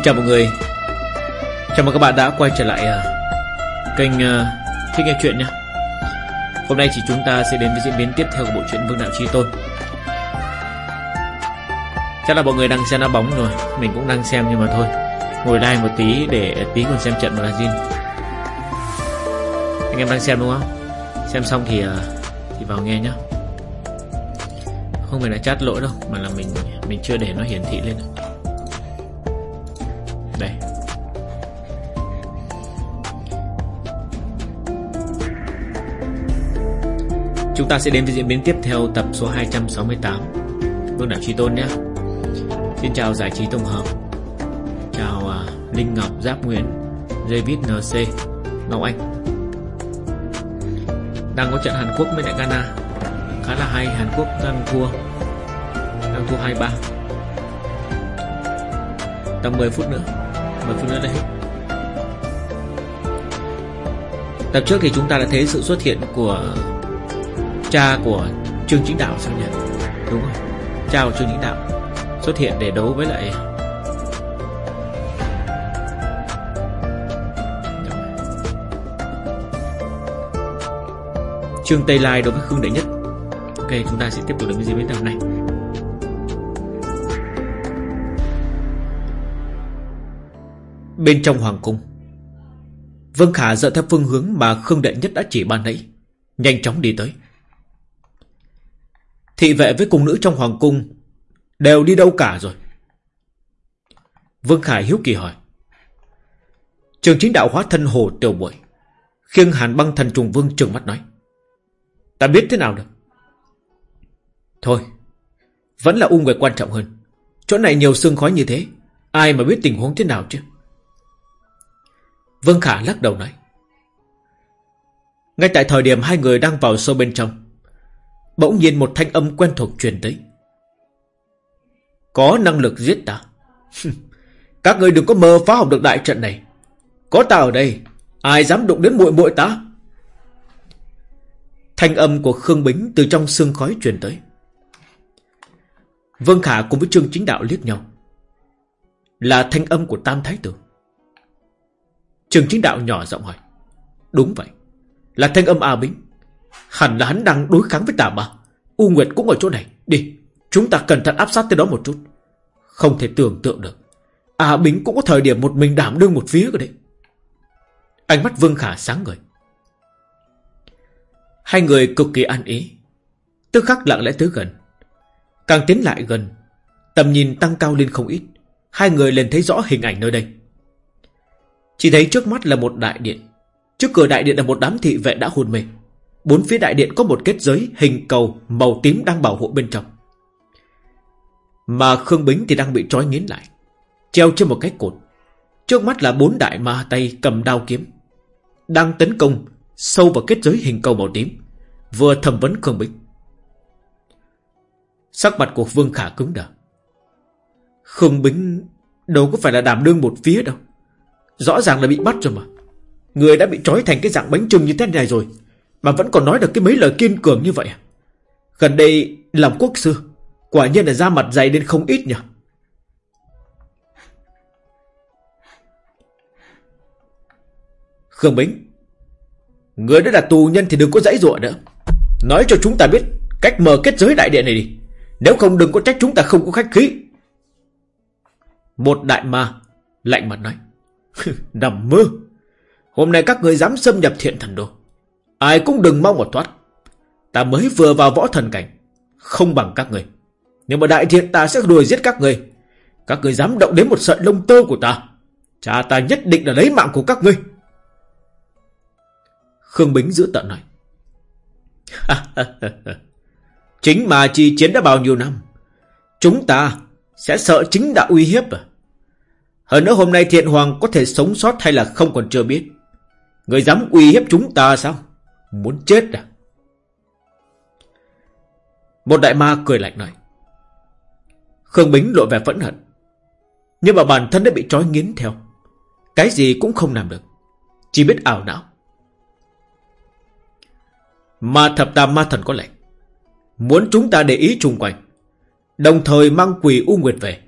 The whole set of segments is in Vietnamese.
Xin chào mọi người. Chào mừng các bạn đã quay trở lại uh, kênh uh, Thích Nghe Chuyện nhé. Hôm nay thì chúng ta sẽ đến với diễn biến tiếp theo của bộ truyện Vương Đạo Chi Tôn. Chắc là mọi người đang xem đá bóng rồi Mình cũng đang xem nhưng mà thôi Ngồi like một tí để tí còn xem trận Brazil Anh em đang xem đúng không? Xem xong thì uh, thì vào nghe nhé Không phải là chat lỗi đâu Mà là mình mình chưa để nó hiển thị lên. Chúng ta sẽ đến với diễn biến tiếp theo tập số 268 Vương đảo Trí Tôn nhé. Xin chào Giải trí Tổng hợp. Chào uh, Linh Ngọc Giáp Nguyễn David NC Ngọc Anh. Đang có trận Hàn Quốc với lại Ghana. Khá là hay Hàn Quốc đang thua. Đang thua 2-3 Tầm 10 phút nữa. 10 phút nữa đây. Hết Tập trước thì chúng ta đã thấy sự xuất hiện của Cha của Trương Chính Đạo sao nhỉ Đúng rồi. Cha của Trương Chính Đạo Xuất hiện để đấu với lại Trương Tây Lai đối với Khương Đệ Nhất. Ok, chúng ta sẽ tiếp tục đến với diễn biến tập này. Bên trong Hoàng Cung, Vương Khả dựa theo phương hướng mà Khương Đệ Nhất đã chỉ ban nãy, Nhanh chóng đi tới. Thị vệ với cung nữ trong Hoàng Cung Đều đi đâu cả rồi? Vương Khải hiếu kỳ hỏi. Trường chính đạo hóa thân hồ tiểu bội Khiêng hàn băng thần trùng vương trừng mắt nói. Ta biết thế nào được? Thôi, Vẫn là U người quan trọng hơn. Chỗ này nhiều xương khói như thế, Ai mà biết tình huống thế nào chứ? Vương Khả lắc đầu nói. Ngay tại thời điểm hai người đang vào sâu bên trong Bỗng nhiên một thanh âm quen thuộc truyền tới. Có năng lực giết ta. Các người đừng có mơ phá hỏng được đại trận này. Có ta ở đây, Ai dám đụng đến muội muội ta? Thanh âm của Khương Bính Từ trong sương khói truyền tới. Vương Khả cùng với Trương Chính Đạo liếc nhau. Là thanh âm của Tam Thái Tử. Trương Chính Đạo nhỏ giọng hỏi. Đúng vậy, Là thanh âm A Bính. Hẳn là hắn đang đối kháng với tà ma. U Nguyệt cũng ở chỗ này. Đi Chúng ta cẩn thận áp sát tới đó một chút. Không thể tưởng tượng được. À, Bính cũng có thời điểm một mình đảm đương một phía rồi đấy. Ánh mắt Vương Khả sáng ngời. Hai người cực kỳ an ý. Tức khắc lặng lẽ tới gần. Càng tiến lại gần Tầm nhìn tăng cao lên không ít. Hai người liền thấy rõ hình ảnh nơi đây. Chỉ thấy trước mắt là một đại điện. Trước cửa đại điện là một đám thị vệ đã hôn mê. Bốn phía đại điện có một kết giới, hình cầu màu tím đang bảo hộ bên trong. Mà Khương Bính thì đang bị trói nghiến lại. Treo trên một cái cột. Trước mắt là bốn đại ma tay cầm đao kiếm. Đang tấn công sâu vào kết giới hình cầu màu tím. Vừa thẩm vấn Khương Bính. Sắc mặt của Vương Khả cứng đờ. Khương Bính đâu có phải là đảm đương một phía đâu. Rõ ràng là bị bắt rồi mà. Người đã bị trói thành cái dạng bánh trưng như thế này rồi. Mà vẫn còn nói được cái mấy lời kiên cường như vậy à? Gần đây làm quốc sư, Quả nhiên là da mặt dày đến không ít nhỉ? Khương Bính, Người đã là tù nhân thì đừng có dãy ruộng nữa. Nói cho chúng ta biết Cách mở kết giới đại điện này đi. Nếu không đừng có trách chúng ta không có khách khí. Một đại ma Lạnh mặt nói, Nằm mơ. Hôm nay các người dám xâm nhập thiện thần đồ. Ai cũng đừng mong mà thoát. Ta mới vừa vào võ thần cảnh. Không bằng các người. Nhưng mà đại thiện ta sẽ đuổi giết các người. Các người dám động đến một sợi lông tơ của ta. Cha ta nhất định là lấy mạng của các ngươi. Khương Bính giữ tận này, chính mà chi chiến đã bao nhiêu năm. Chúng ta sẽ sợ chính đã uy hiếp à? Hơn nữa hôm nay thiện hoàng có thể sống sót hay là không còn chưa biết. Người dám uy hiếp chúng ta sao? Muốn chết à? Một đại ma cười lạnh nói. Khương Bính lộ vẻ phẫn hận. Nhưng mà bản thân đã bị trói nghiến theo. Cái gì cũng không làm được. Chỉ biết ảo não. Ma thập tam ma thần có lệnh. Muốn chúng ta để ý chung quanh. Đồng thời mang quỷ U Nguyệt về.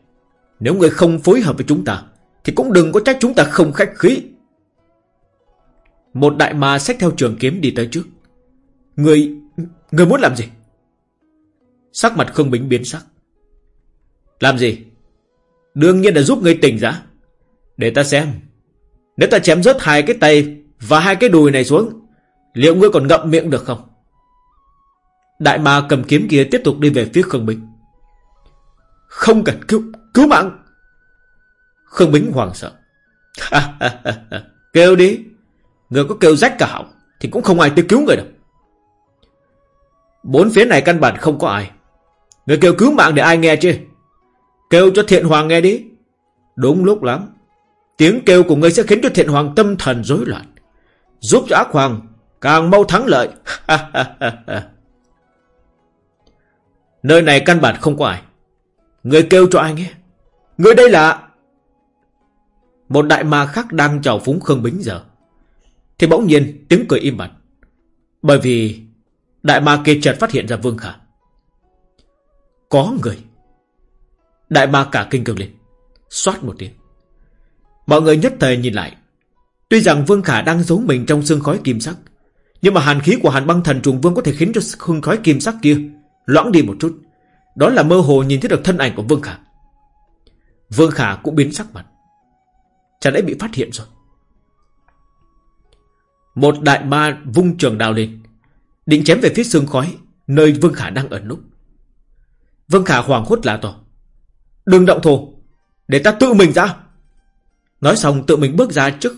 Nếu người không phối hợp với chúng ta. Thì cũng đừng có trách chúng ta không khách khí một đại ma xách theo trường kiếm đi tới trước. Người Người muốn làm gì? Sắc mặt Khương Bính biến sắc. Làm gì? Đương nhiên là giúp người tỉnh ra Để ta xem. Nếu ta chém rớt hai cái tay Và hai cái đùi này xuống, Liệu ngươi còn ngậm miệng được không? Đại ma cầm kiếm kia tiếp tục đi về phía Khương Bính. Không cần cứu Cứu mạng. Khương Bính hoảng sợ. Kêu đi. Người có kêu rách cả họng Thì cũng không ai tới cứu người đâu. Bốn phía này căn bản không có ai. Người kêu cứu mạng để ai nghe chứ? Kêu cho thiện hoàng nghe đi. Đúng lúc lắm. Tiếng kêu của ngươi sẽ khiến cho thiện hoàng tâm thần rối loạn. Giúp cho ác hoàng Càng mau thắng lợi. Nơi này căn bản không có ai. Người kêu cho ai nghe? Người đây là Một đại ma khác đang trào phúng Khương Bính giờ. Thì bỗng nhiên tiếng cười im bặt. Bởi vì Đại ma kia chợt phát hiện ra Vương Khả. Có người. Đại ma cả kinh cường lên. Xoát một tiếng. Mọi người nhất thời nhìn lại. Tuy rằng Vương Khả đang giấu mình trong xương khói kim sắc, Nhưng mà hàn khí của hàn băng thần trùng vương có thể khiến cho xương khói kim sắc kia Loãng đi một chút. Đó là mơ hồ nhìn thấy được thân ảnh của Vương Khả. Vương Khả cũng biến sắc mặt. Chẳng lẽ bị phát hiện rồi? Một đại ma vung trường đào lên, Định chém về phía xương khói, Nơi Vương Khả đang ẩn núp Vương Khả hoàng hốt là to, Đừng động thù Để ta tự mình ra. Nói xong, tự mình bước ra trước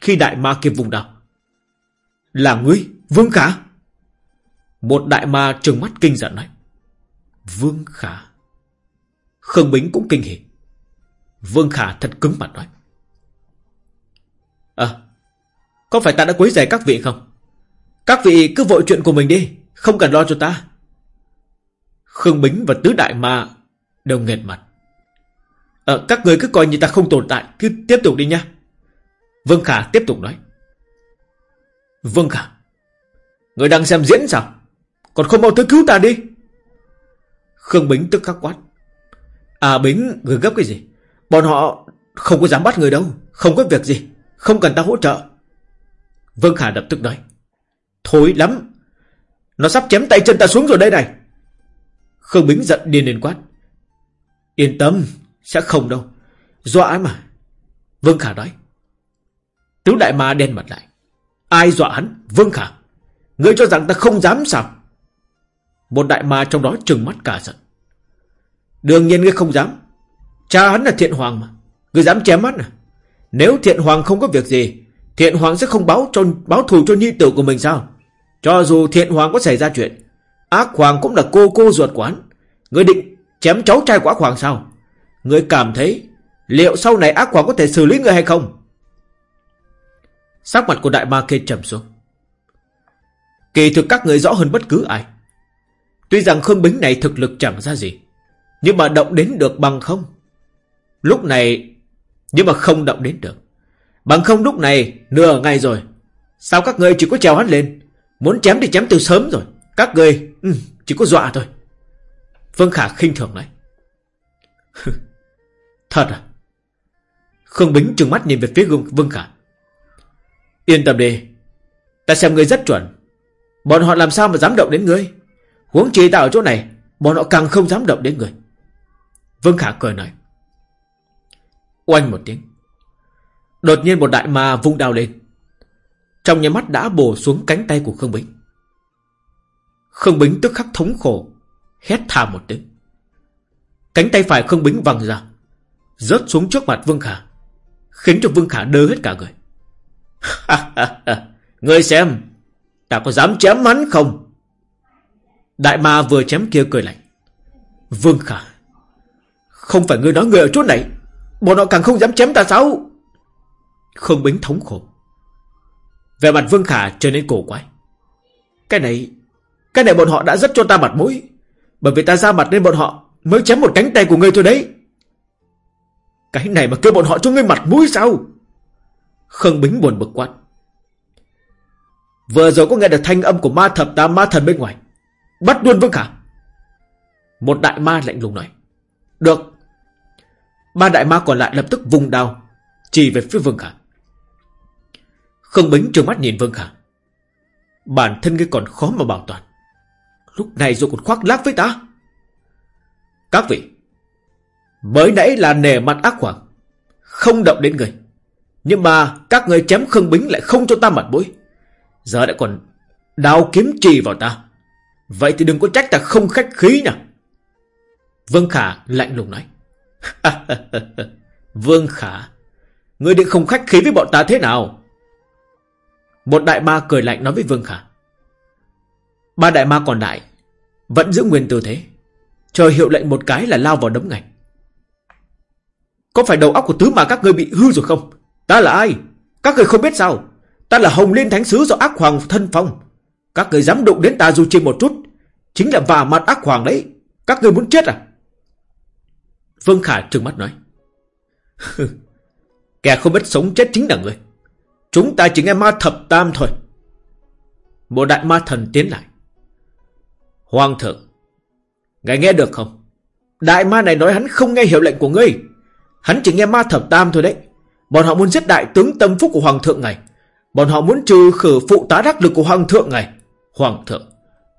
Khi đại ma kia vùng đào Là ngươi, Vương Khả? Một đại ma trừng mắt kinh giận nói. Vương Khả. Khương Bính cũng kinh hỉ. Vương Khả thật cứng mặt nói. À có phải ta đã quấy rầy các vị không? Các vị cứ vội chuyện của mình đi Không cần lo cho ta. Khương Bính và Tứ Đại Ma Đều nghẹt mặt. Ờ, các người cứ coi như ta không tồn tại Cứ tiếp tục đi nha. Vương Khả tiếp tục nói. Vương Khả Người đang xem diễn sao? Còn không mau tới cứu ta đi. Khương Bính tức khắc quát. À Bính người gấp cái gì? Bọn họ không có dám bắt người đâu Không có việc gì Không cần ta hỗ trợ. Vương Khả lập tức nói, Thối lắm. Nó sắp chém tay chân ta xuống rồi đây này. Khương Bính giận điên lên quát, Yên tâm, Sẽ không đâu. Dọa mà? Vương Khả nói, Tứ đại ma đen mặt lại. Ai dọa hắn? Vương Khả Ngươi cho rằng ta không dám sao? Một đại ma trong đó trừng mắt cả giận, Đương nhiên ngươi không dám. Cha hắn là thiện hoàng mà. Ngươi dám chém mắt à? Nếu thiện hoàng không có việc gì Thiện hoàng sẽ không báo cho, báo thù cho nhi tử của mình sao? Cho dù thiện hoàng có xảy ra chuyện, Ác hoàng cũng là cô cô ruột quán. Người định chém cháu trai của ác hoàng sao? Người cảm thấy Liệu sau này ác hoàng có thể xử lý người hay không? Sắc mặt của đại ma kia trầm xuống. Kỳ thực các người rõ hơn bất cứ ai. Tuy rằng Khương Bính này thực lực chẳng ra gì, Nhưng mà động đến được bằng không? Lúc này, Nhưng mà không động đến được. Bằng không lúc này nửa ngày rồi. Sao các người chỉ có trèo hắn lên? Muốn chém thì chém từ sớm rồi. Các người ừ, chỉ có dọa thôi. Phương Khả khinh thường nói. Thật à? Khương Bính trừng mắt nhìn về phía Vương Khả. Yên tâm đi Ta xem người rất chuẩn. Bọn họ làm sao mà dám động đến ngươi? Huống chi ta ở chỗ này Bọn họ càng không dám động đến người Vương Khả cười nói. Oanh một tiếng. Đột nhiên một đại ma vung đao lên. Trong nhà mắt đã bổ xuống cánh tay của Khương Bính. Khương Bính tức khắc thống khổ, Hét thà một tiếng. Cánh tay phải Khương Bính văng ra, Rớt xuống trước mặt Vương Khả, Khiến cho Vương Khả đơ hết cả người. Ngươi xem, Ta có dám chém hắn không? Đại ma vừa chém kia cười lạnh. Vương Khả, Không phải ngươi nói người ở chỗ này, Bọn họ càng không dám chém ta sao? Không Bính thống khổ. Về mặt Vương Khả trở nên cổ quái. Cái này Cái này bọn họ đã rất cho ta mặt mũi, Bởi vì ta ra mặt nên bọn họ Mới chém một cánh tay của ngươi thôi đấy. Cái này mà kêu bọn họ cho ngươi mặt mũi sao? Khương Bính buồn bực quát. Vừa rồi có nghe được thanh âm của ma thập tam ma thần bên ngoài. Bắt luôn Vương Khả. Một đại ma lạnh lùng nói. Được. Ba đại ma còn lại lập tức vùng đao, Chỉ về phía Vương Khả. Khương Bính trường mắt nhìn Vương Khả. Bản thân ngươi còn khó mà bảo toàn. Lúc này rồi còn khoác lác với ta. Các vị, Mới nãy là nề mặt ác hoàng Không động đến người. Nhưng mà các người chém Khương Bính lại không cho ta mặt mũi. Giờ lại còn đào kiếm trì vào ta. Vậy thì đừng có trách ta không khách khí nha. Vương Khả lạnh lùng nói. Vương Khả Ngươi định không khách khí với bọn ta thế nào? Một đại ma cười lạnh nói với Vương Khả. Ba đại ma còn lại Vẫn giữ nguyên tư thế, Chờ hiệu lệnh một cái là lao vào đấm ngạch. Có phải đầu óc của tứ mà các ngươi bị hư rồi không? Ta là ai? Các người không biết sao? Ta là Hồng Liên Thánh Sứ do ác hoàng thân phong. Các người dám đụng đến ta dù chỉ một chút, Chính là vả mặt ác hoàng đấy. Các người muốn chết à? Vương Khả trừng mắt nói. Kẻ không biết sống chết chính là người Chúng ta chỉ nghe ma thập tam thôi. Một đại ma thần tiến lại. Hoàng thượng, Ngài nghe được không? Đại ma này nói hắn không nghe hiệu lệnh của ngươi. Hắn chỉ nghe ma thập tam thôi đấy. Bọn họ muốn giết đại tướng tâm phúc của Hoàng thượng ngài. Bọn họ muốn trừ khử phụ tá đắc lực của Hoàng thượng ngài. Hoàng thượng,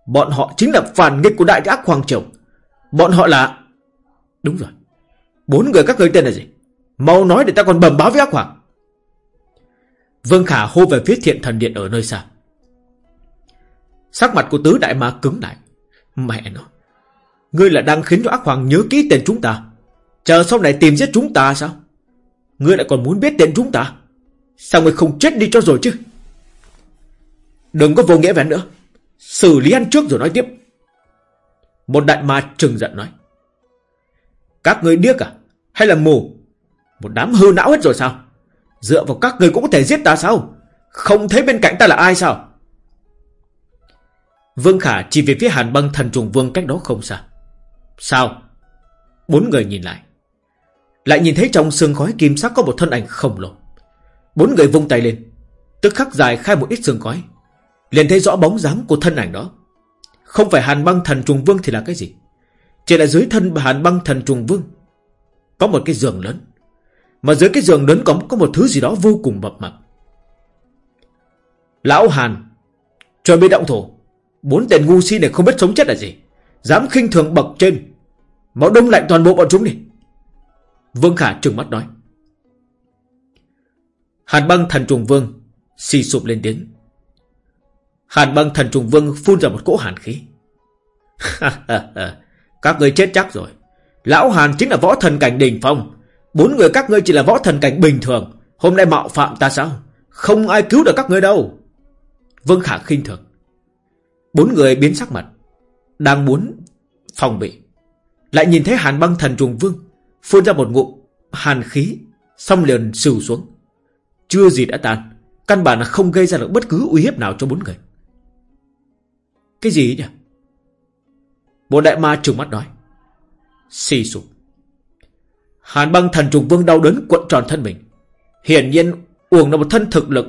Bọn họ chính là phản nghịch của đại ác Hoàng triều. Bọn họ là Đúng rồi. Bốn người các ngươi tên là gì? Mau nói để ta còn bẩm báo với ác hoàng. Vương Khả hô về phía thiện thần điện ở nơi xa. Sắc mặt của tứ đại ma cứng lại. Mẹ nó, Ngươi là đang khiến cho ác hoàng nhớ kỹ tên chúng ta. Chờ sau này tìm giết chúng ta sao? Ngươi lại còn muốn biết tên chúng ta? Sao ngươi không chết đi cho rồi chứ? Đừng có vô nghĩa vẹn nữa. Xử lý ăn trước rồi nói tiếp. Một đại ma trừng giận nói. Các ngươi điếc à? Hay là mù? Một đám hư não hết rồi sao? Dựa vào các người cũng có thể giết ta sao? Không thấy bên cạnh ta là ai sao? Vương Khả chỉ về phía hàn băng thần trùng vương cách đó không xa. Sao? Bốn người nhìn lại. Lại nhìn thấy trong sương khói kim sắc có một thân ảnh khổng lồ. Bốn người vung tay lên. Tức khắc dài khai một ít sương khói. Liền thấy rõ bóng dáng của thân ảnh đó. Không phải hàn băng thần trùng vương thì là cái gì? Chỉ là dưới thân hàn băng thần trùng vương. Có một cái giường lớn. Mà dưới cái giường lớn cống có một thứ gì đó vô cùng mập mập Lão Hàn, Chuẩn bị động thủ. Bốn tên ngu si này không biết sống chết là gì. Dám khinh thường bậc trên. Máu đông lạnh toàn bộ bọn chúng đi. Vương Khả trừng mắt nói. Hàn băng thần trùng vương, Xì sụp lên tiếng. Hàn băng thần trùng vương phun ra một cỗ hàn khí. Các người chết chắc rồi. Lão Hàn chính là võ thần cảnh đỉnh phong. Bốn người các ngươi chỉ là võ thần cảnh bình thường. Hôm nay mạo phạm ta sao? Không ai cứu được các ngươi đâu. Vương Khả khinh thường. Bốn người biến sắc mặt, Đang muốn phòng bị. Lại nhìn thấy hàn băng thần trùng vương, Phun ra một ngụm hàn khí, Xong liền sừ xuống. Chưa gì đã tan, Căn bản là không gây ra được bất cứ uy hiếp nào cho bốn người. Cái gì nhỉ? Bộ đại ma trừng mắt nói. Xì sụp. Hàn băng thần trùng vương đau đớn cuộn tròn thân mình. Hiển nhiên, uổng là một thân thực lực,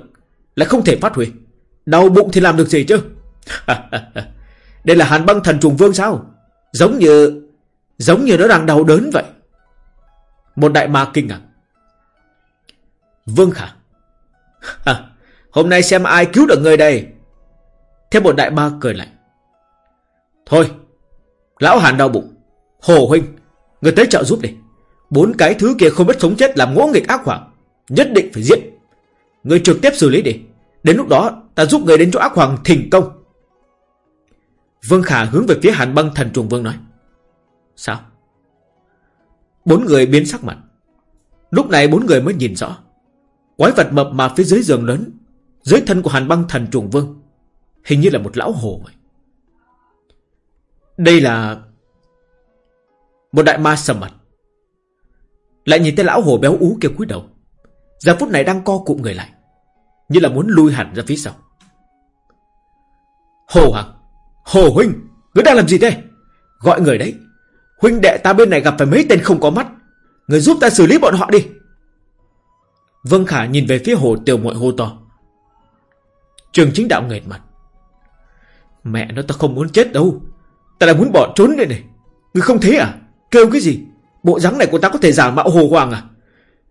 Lại không thể phát huy. Đau bụng thì làm được gì chứ? Đây là hàn băng thần trùng vương sao? Giống như Giống như nó đang đau đớn vậy. Một đại ma kinh ngạc. Vương khả. Hôm nay xem ai cứu được người đây? Thế một đại ma cười lạnh. Thôi, Lão hàn đau bụng. Hồ huynh, Người tới chợ giúp đi. Bốn cái thứ kia không biết sống chết làm ngỗ nghịch ác hoàng Nhất định phải giết Người trực tiếp xử lý đi Đến lúc đó ta giúp người đến chỗ ác hoàng thành công Vương Khả hướng về phía hàn băng thần trùng vương nói. Sao? Bốn người biến sắc mặt. Lúc này bốn người mới nhìn rõ. Quái vật mập mà phía dưới giường lớn, dưới thân của hàn băng thần trùng vương. Hình như là một lão hồ vậy. Đây là... Một đại ma sầm mặt. Lại nhìn thấy lão hồ béo ú kia cúi đầu. Giờ phút này đang co cụm người lại. Như là muốn lui hẳn ra phía sau. Hồ Hằng Hồ Huynh, ngươi đang làm gì thế? Gọi người đấy. Huynh đệ ta bên này gặp phải mấy tên không có mắt. Người giúp ta xử lý bọn họ đi. Vân Khả nhìn về phía hồ tiểu muội hô to. Trường chính đạo nghệt mặt. Mẹ nó ta không muốn chết đâu. Ta là muốn bỏ trốn đây này. Ngươi không thấy à? Kêu cái gì? Bộ dáng này của ta có thể giả mạo hồ hoàng à?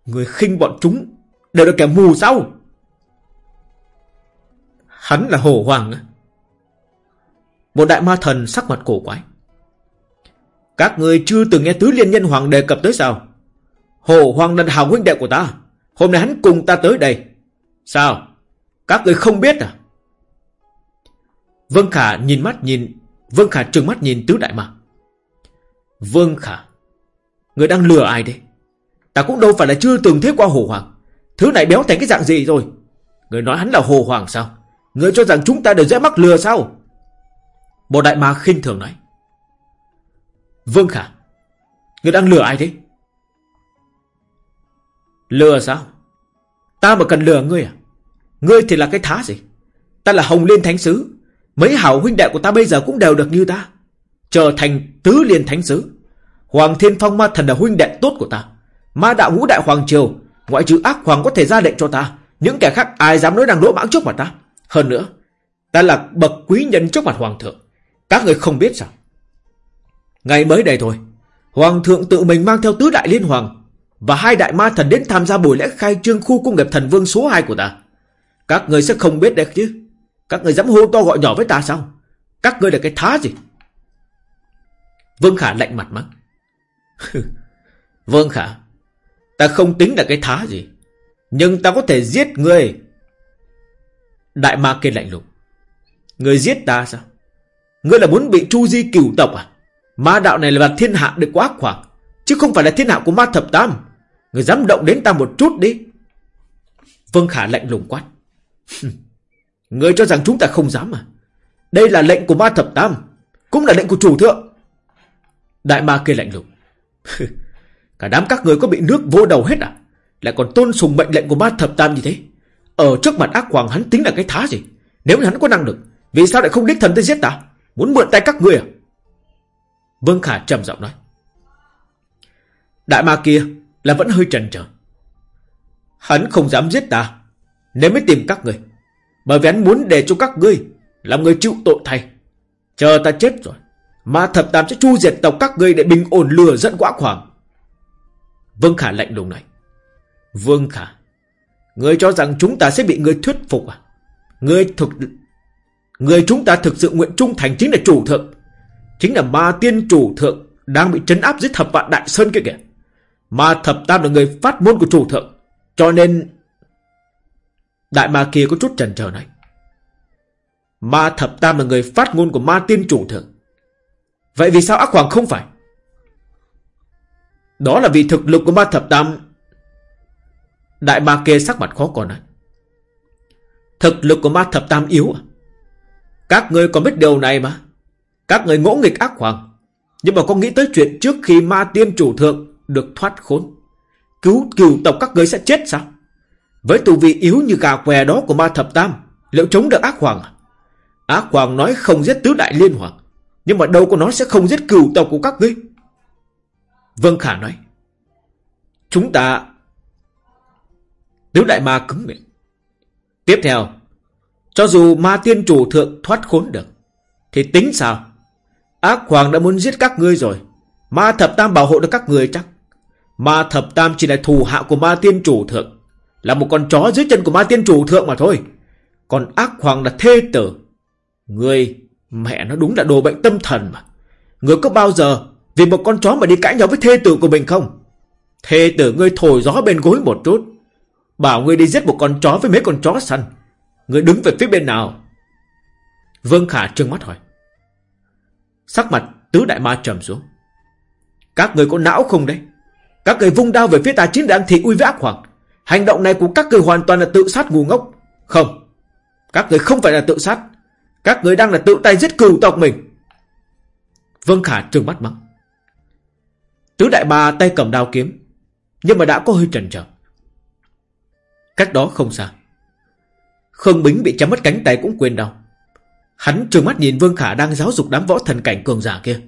Người khinh bọn chúng Đều là kẻ mù sao? Hắn là hồ hoàng à Một đại ma thần sắc mặt cổ quái. Các người chưa từng nghe Tứ Liên Nhân Hoàng đề cập tới sao? Hồ Hoàng là hào huynh đệ của ta. Hôm nay hắn cùng ta tới đây. Sao? Các người không biết à? Vương Khả nhìn mắt nhìn, Vương Khả trừng mắt nhìn tứ đại ma. Vương Khả. Người đang lừa ai đấy Ta cũng đâu phải là chưa từng thấy qua Hồ Hoàng Thứ này béo thành cái dạng gì rồi? Người nói hắn là Hồ Hoàng sao? Người cho rằng chúng ta đều dễ mắc lừa sao? Bộ đại ma khinh thường nói. Vương Khả, Người đang lừa ai thế? Lừa sao? Ta mà cần lừa ngươi à? Ngươi thì là cái thá gì? Ta là Hồng Liên Thánh Sứ. Mấy hảo huynh đệ của ta bây giờ cũng đều được như ta. Trở thành tứ liên thánh sứ. Hoàng Thiên Phong Ma Thần là huynh đệ tốt của ta. Ma đạo ngũ đại Hoàng Triều, Ngoại trừ ác hoàng có thể ra lệnh cho ta. Những kẻ khác ai dám nói năng lỗ mãng trước mặt ta? Hơn nữa, Ta là bậc quý nhân trước mặt Hoàng thượng. Các người không biết sao? Ngày mới đây thôi, Hoàng thượng tự mình mang theo tứ đại liên hoàng Và hai đại ma thần đến tham gia buổi lễ khai trương khu công nghiệp thần vương số 2 của ta. Các người sẽ không biết đấy chứ. Các người dám hô to gọi nhỏ với ta sao? Các người là cái thá gì? Vương Khả lạnh mặt mắng. Vương Khả, Ta không tính là cái thá gì, Nhưng ta có thể giết người. Đại ma kia lạnh lùng. Người giết ta sao? Ngươi là muốn bị chu di cửu tộc à? Ma đạo này là thiên hạ được quá khoảng, Chứ không phải là thiên hạ của ma thập tam. Người dám động đến ta một chút đi. Vương Khả lạnh lùng quát. Người cho rằng chúng ta không dám à? Đây là lệnh của ma thập tam, Cũng là lệnh của chủ thượng. Đại ma kia lạnh lùng. Cả đám các người có bị nước vô đầu hết à? Lại còn tôn sùng mệnh lệnh của ma thập tam như thế? Ở trước mặt ác hoàng hắn tính là cái thá gì? Nếu hắn có năng lực, Vì sao lại không đích thần tới giết ta? Muốn mượn tay các người à? Vương Khả trầm giọng nói. Đại ma kia là vẫn hơi trần trở Hắn không dám giết ta Nếu mới tìm các người. Bởi vì hắn muốn để cho các ngươi Làm người chịu tội thay. Chờ ta chết rồi Ma thập tam sẽ chu diệt tộc các ngươi Để bình ổn lừa dẫn quá khoảng. Vương Khả lạnh lùng này. Vương Khả, Ngươi cho rằng chúng ta sẽ bị ngươi thuyết phục à? Ngươi thực Người chúng ta thực sự nguyện trung thành chính là chủ thượng. Chính là ma tiên chủ thượng Đang bị trấn áp dưới thập vạn đại sơn kia kìa. Ma thập tam là người phát ngôn của chủ thượng. Cho nên, Đại ma kia có chút trần chờ này. Ma thập tam là người phát ngôn của ma tiên chủ thượng. Vậy vì sao ác hoàng không phải? Đó là vì thực lực của ma thập tam. Đại ma kia sắc mặt khó còn này. Thực lực của ma thập tam yếu à? Các người có biết điều này mà? Các người ngỗ nghịch ác hoàng. Nhưng mà có nghĩ tới chuyện trước khi ma tiên chủ thượng Được thoát khốn, Cứu cửu tộc các người sẽ chết sao? Với tù vị yếu như gà què đó của ma thập tam, Liệu chống được ác hoàng à? Ác hoàng nói không giết tứ đại liên hoàng. Nhưng mà đâu có nó sẽ không giết cừu tộc của các ngươi. Vân Khả nói, Chúng ta Tiếu đại ma cứng miệng. Tiếp theo, Cho dù ma tiên chủ thượng thoát khốn được, Thì tính sao? Ác hoàng đã muốn giết các ngươi rồi. Ma thập tam bảo hộ được các người chắc. Ma thập tam chỉ là thù hạ của ma tiên chủ thượng, Là một con chó dưới chân của ma tiên chủ thượng mà thôi. Còn ác hoàng là thê tử. Người Mẹ nó đúng là đồ bệnh tâm thần mà. Người có bao giờ Vì một con chó mà đi cãi nhau với thê tử của mình không? Thê tử ngươi thổi gió bên gối một chút. Bảo ngươi đi giết một con chó với mấy con chó săn. Ngươi đứng về phía bên nào? Vương Khả trừng mắt hỏi. Sắc mặt tứ đại ma trầm xuống. Các người có não không đấy? Các người vung đao về phía ta chính đang thị uy với ác hoàng Hành động này của các người hoàn toàn là tự sát ngu ngốc. Không. Các người không phải là tự sát. Các người đang là tự tay giết cừu tộc mình. Vương Khả trừng mắt mắng. Tứ đại bà tay cầm đao kiếm, Nhưng mà đã có hơi trần trở Cách đó không xa, Khương Bính bị chém mất cánh tay cũng quên đau. Hắn trừng mắt nhìn Vương Khả đang giáo dục đám võ thần cảnh cường giả kia.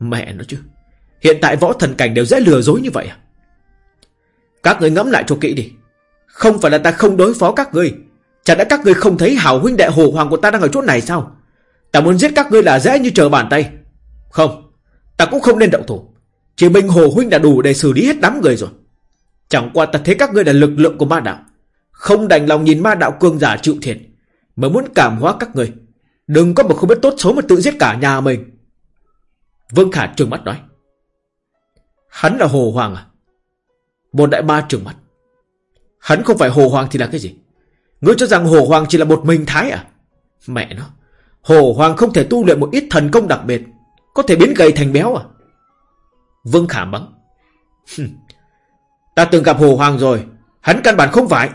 Mẹ nó chứ, Hiện tại võ thần cảnh đều dễ lừa dối như vậy à? Các người ngẫm lại cho kỹ đi. Không phải là ta không đối phó các người Chẳng lẽ các ngươi không thấy hảo huynh đệ hồ hoàng của ta đang ở chỗ này sao? Ta muốn giết các ngươi là dễ như trở bàn tay. Không, Ta cũng không nên động thủ. Chỉ mình Hồ Huynh đã đủ để xử lý hết đám người rồi. Chẳng qua ta thấy các ngươi là lực lượng của ma đạo. Không đành lòng nhìn ma đạo cương giả chịu thiệt Mới muốn cảm hóa các ngươi. Đừng có một không biết tốt xấu mà tự giết cả nhà mình. Vương Khả trừng mắt nói. Hắn là Hồ Hoàng à? Một đại ma trừng mắt. Hắn không phải Hồ Hoàng thì là cái gì? Ngươi cho rằng Hồ Hoàng chỉ là một mình thái à? Mẹ nó, Hồ Hoàng không thể tu luyện một ít thần công đặc biệt, Có thể biến gầy thành béo à? Vương Khả mắng. Ta từng gặp Hồ Hoàng rồi, Hắn căn bản không phải.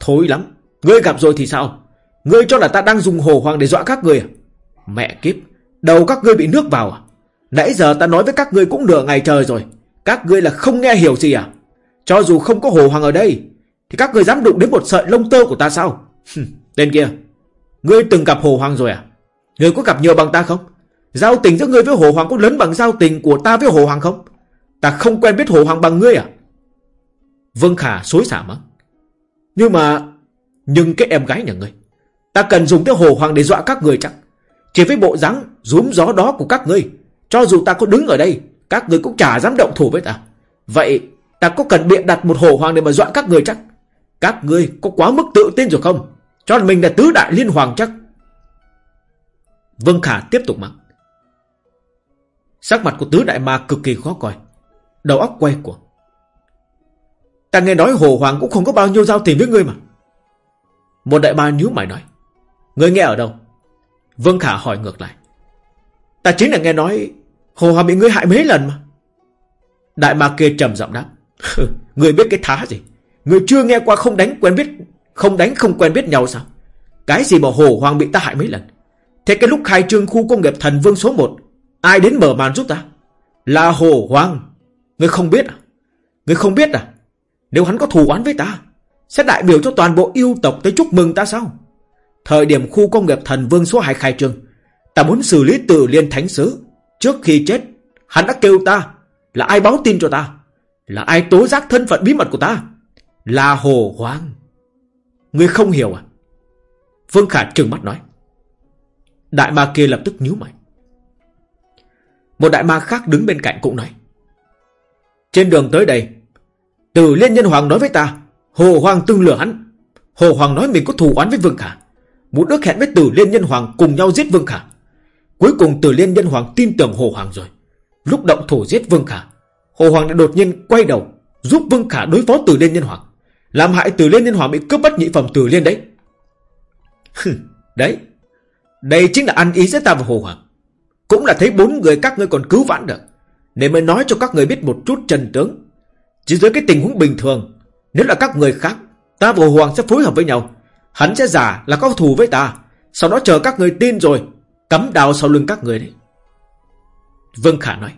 Thối lắm, Ngươi gặp rồi thì sao? Ngươi cho là ta đang dùng Hồ Hoàng để dọa các ngươi à? Mẹ kiếp, Đầu các ngươi bị nước vào à? Nãy giờ ta nói với các ngươi cũng nửa ngày trời rồi, Các ngươi là không nghe hiểu gì à? Cho dù không có Hồ Hoàng ở đây thì các người dám đụng đến một sợi lông tơ của ta sao? Tên kia. Ngươi từng gặp Hồ Hoàng rồi à? Ngươi có gặp nhiều bằng ta không? Giao tình giữa ngươi với Hồ Hoàng có lớn bằng giao tình của ta với Hồ Hoàng không? Ta không quen biết Hồ Hoàng bằng ngươi à? Vương Khả xối xả mắng. Nhưng mà, Nhưng cái em gái nhà ngươi, Ta cần dùng tới Hồ Hoàng để dọa các người chắc. Chỉ với bộ dáng rúm gió đó của các ngươi, Cho dù ta có đứng ở đây, Các ngươi cũng chả dám động thủ với ta. Vậy, ta có cần biện đặt một Hồ Hoàng để mà dọa các người chắc? Các ngươi có quá mức tự tin rồi không? Cho mình là tứ đại liên hoàng chắc. Vương Khả tiếp tục mắng. Sắc mặt của tứ đại ma cực kỳ khó coi. Đầu óc quay của Ta nghe nói Hồ Hoàng cũng không có bao nhiêu giao tình với ngươi mà. Một đại ma nhíu mày nói. Ngươi nghe ở đâu? Vương Khả hỏi ngược lại. Ta chính là nghe nói Hồ Hoàng bị ngươi hại mấy lần mà. Đại ma kia trầm giọng đáp. Ngươi biết cái thá gì? Người chưa nghe qua không đánh quen biết, Không đánh không quen biết nhau sao? Cái gì mà Hồ Hoàng bị ta hại mấy lần? Thế cái lúc khai trương khu công nghiệp thần vương số 1 Ai đến mở màn giúp ta? Là Hồ Hoàng người không biết à? Người không biết à? Nếu hắn có thù oán với ta, Sẽ đại biểu cho toàn bộ yêu tộc tới chúc mừng ta sao? Thời điểm khu công nghiệp thần vương số 2 khai trương, Ta muốn xử lý tử liên thánh sứ. Trước khi chết, Hắn đã kêu ta Là ai báo tin cho ta? Là ai tố giác thân phận bí mật của ta? Là Hồ Hoàng Ngươi không hiểu à? Vương Khả trừng mắt nói. Đại ma kia lập tức nhíu mày. Một đại ma khác đứng bên cạnh cũng nói. Trên đường tới đây, Từ Liên Nhân Hoàng nói với ta, Hồ Hoàng từng lừa hắn. Hồ Hoàng nói mình có thù oán với Vương Khả. Muốn ước hẹn với Tử Liên Nhân Hoàng cùng nhau giết Vương Khả. Cuối cùng Tử Liên Nhân Hoàng tin tưởng Hồ Hoàng rồi. Lúc động thủ giết Vương Khả, Hồ Hoàng đã đột nhiên quay đầu, Giúp Vương Khả đối phó Tử Liên Nhân Hoàng. Làm hại Tử Liên Nhân hòa bị cướp bất nhị phẩm Tử Liên đấy. Đấy. Đây chính là ăn ý giữa ta và Hồ Hoàng. Cũng là thấy bốn người các ngươi còn cứu vãn được, Nên mới nói cho các người biết một chút chân tướng. Chỉ dưới cái tình huống bình thường, Nếu là các người khác, Ta và Hồ Hoàng sẽ phối hợp với nhau. Hắn sẽ giả là có thù với ta, Sau đó chờ các người tin rồi, Cắm đào sau lưng các người đấy. Vương Khả nói.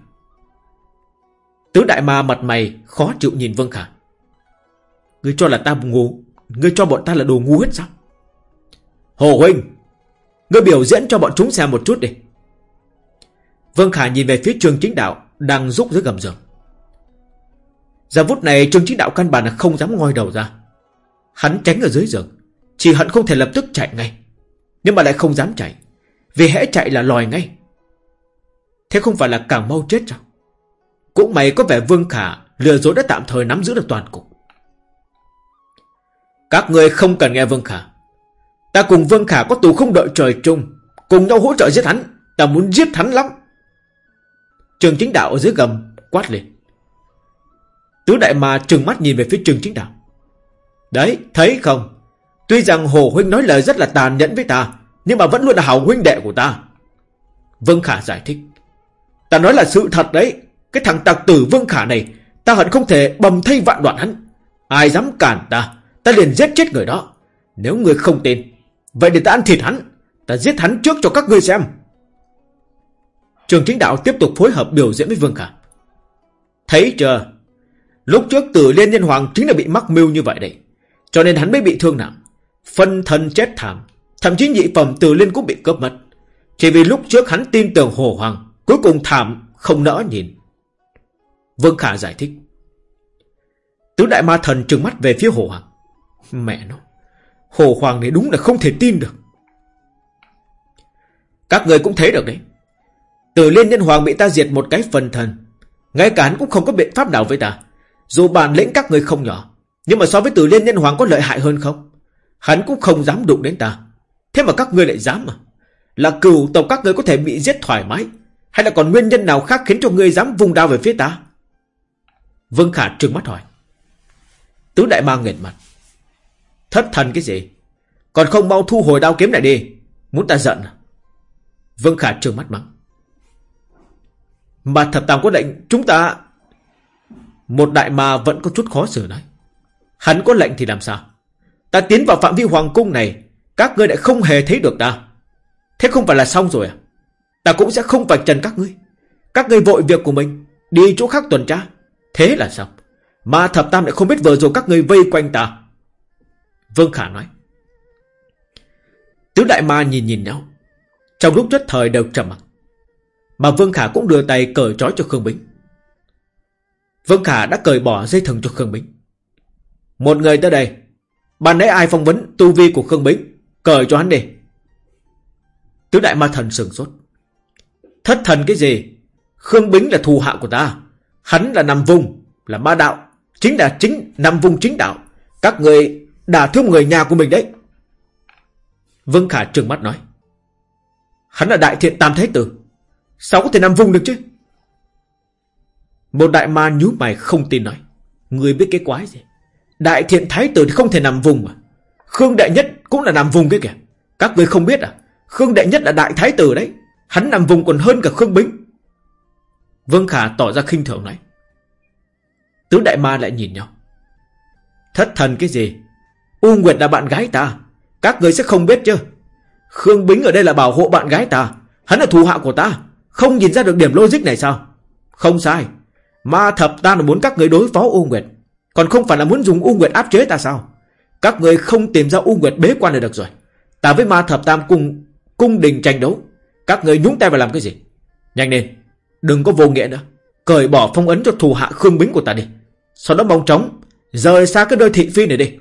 Tứ đại ma mặt mày khó chịu nhìn Vương Khả. Ngươi cho là ta ngu Ngươi cho bọn ta là đồ ngu hết sao? Hồ Huynh, Ngươi biểu diễn cho bọn chúng xem một chút đi. Vương Khả nhìn về phía trường chính đạo, Đang rúc dưới gầm giường. Giờ phút này trường chính đạo căn bản là không dám ngoi đầu ra. Hắn tránh ở dưới giường, Chỉ hận không thể lập tức chạy ngay. Nhưng mà lại không dám chạy, Vì hễ chạy là lòi ngay. Thế không phải là càng mau chết sao? Cũng mày có vẻ Vương Khả Lừa dối đã tạm thời nắm giữ được toàn cục. Các người không cần nghe Vương Khả. Ta cùng Vương Khả có tù không đợi trời chung, Cùng nhau hỗ trợ giết hắn. Ta muốn giết hắn lắm. Trường chính đạo ở dưới gầm, quát lên. Tứ đại mà trừng mắt nhìn về phía trường chính đạo. Đấy, thấy không? Tuy rằng Hồ Huynh nói lời rất là tàn nhẫn với ta, Nhưng mà vẫn luôn là hảo huynh đệ của ta. Vương Khả giải thích. Ta nói là sự thật đấy. Cái thằng tặc tử Vương Khả này, Ta hận không thể bầm thay vạn đoạn hắn. Ai dám cản ta? Ta liền giết chết người đó. Nếu người không tin, Vậy để ta ăn thịt hắn. Ta giết hắn trước cho các ngươi xem. Trường chính đạo tiếp tục phối hợp biểu diễn với Vương Khả. Thấy chưa? Lúc trước tử liên nhân hoàng chính là bị mắc mưu như vậy đấy. Cho nên hắn mới bị thương nặng, Phân thân chết thảm. Thậm chí nhị phẩm tử liên cũng bị cướp mất. Chỉ vì lúc trước hắn tin tưởng Hồ Hoàng, Cuối cùng thảm, không nỡ nhìn. Vương Khả giải thích. Tứ đại ma thần trừng mắt về phía Hồ Hoàng. Mẹ nó, Hồ Hoàng này đúng là không thể tin được. Các người cũng thấy được đấy. Từ liên nhân hoàng bị ta diệt một cái phần thần, Ngay cả hắn cũng không có biện pháp nào với ta. Dù bản lĩnh các người không nhỏ, Nhưng mà so với từ liên nhân hoàng có lợi hại hơn không? Hắn cũng không dám đụng đến ta. Thế mà các ngươi lại dám mà Là cừu tộc các ngươi có thể bị giết thoải mái, Hay là còn nguyên nhân nào khác khiến cho ngươi dám vùng đao về phía ta? Vương Khả trừng mắt hỏi. Tứ đại ma nghệt mặt. Thất thần cái gì? Còn không mau thu hồi đao kiếm này đi. Muốn ta giận à? Vương Khả trừng mắt mắng. Mà thập tam có lệnh, chúng ta Một đại ma vẫn có chút khó xử nói Hắn có lệnh thì làm sao? Ta tiến vào phạm vi hoàng cung này, Các ngươi lại không hề thấy được ta. Thế không phải là xong rồi à? Ta cũng sẽ không vạch trần các ngươi. Các ngươi vội việc của mình, Đi chỗ khác tuần tra. Thế là sao Mà thập tam lại không biết vừa rồi các ngươi vây quanh ta. Vương Khả nói. Tứ đại ma nhìn nhìn nhau. Trong lúc nhất thời đều trầm mặc. Mà Vương Khả cũng đưa tay cởi trói cho Khương Bính. Vương Khả đã cởi bỏ dây thừng cho Khương Bính. Một người tới đây. Bạn nãy ai phỏng vấn tu vi của Khương Bính, Cởi cho hắn đi. Tứ đại ma thần sừng sốt. Thất thần cái gì? Khương Bính là thù hạ của ta. Hắn là nằm vùng, Là ma đạo. Chính là chính, nằm vùng chính đạo. Các người đả thương người nhà của mình đấy. Vương Khả trừng mắt nói. Hắn là đại thiện tam thế tử. Sao có thể nằm vùng được chứ? Một đại ma nhú mày không tin nói. Người biết cái quái gì? Đại thiện thái tử thì không thể nằm vùng mà. Khương Đại Nhất cũng là nằm vùng cái kìa. Các người không biết à? Khương Đại Nhất là đại thái tử đấy. Hắn nằm vùng còn hơn cả Khương Bính. Vương Khả tỏ ra khinh thường nói. Tứ đại ma lại nhìn nhau. Thất thần cái gì? U Nguyệt là bạn gái ta. Các người sẽ không biết chứ. Khương Bính ở đây là bảo hộ bạn gái ta. Hắn là thù hạ của ta. Không nhìn ra được điểm logic này sao? Không sai. Ma thập ta là muốn các người đối phó U Nguyệt. Còn không phải là muốn dùng U Nguyệt áp chế ta sao? Các người không tìm ra U Nguyệt bế quan là được rồi. Ta với ma thập tam cùng, cung đình tranh đấu. Các người nhúng tay vào làm cái gì? Nhanh lên. Đừng có vô nghĩa nữa. Cởi bỏ phong ấn cho thù hạ Khương Bính của ta đi. Sau đó mong trống Rời xa cái đôi thị phi này đi.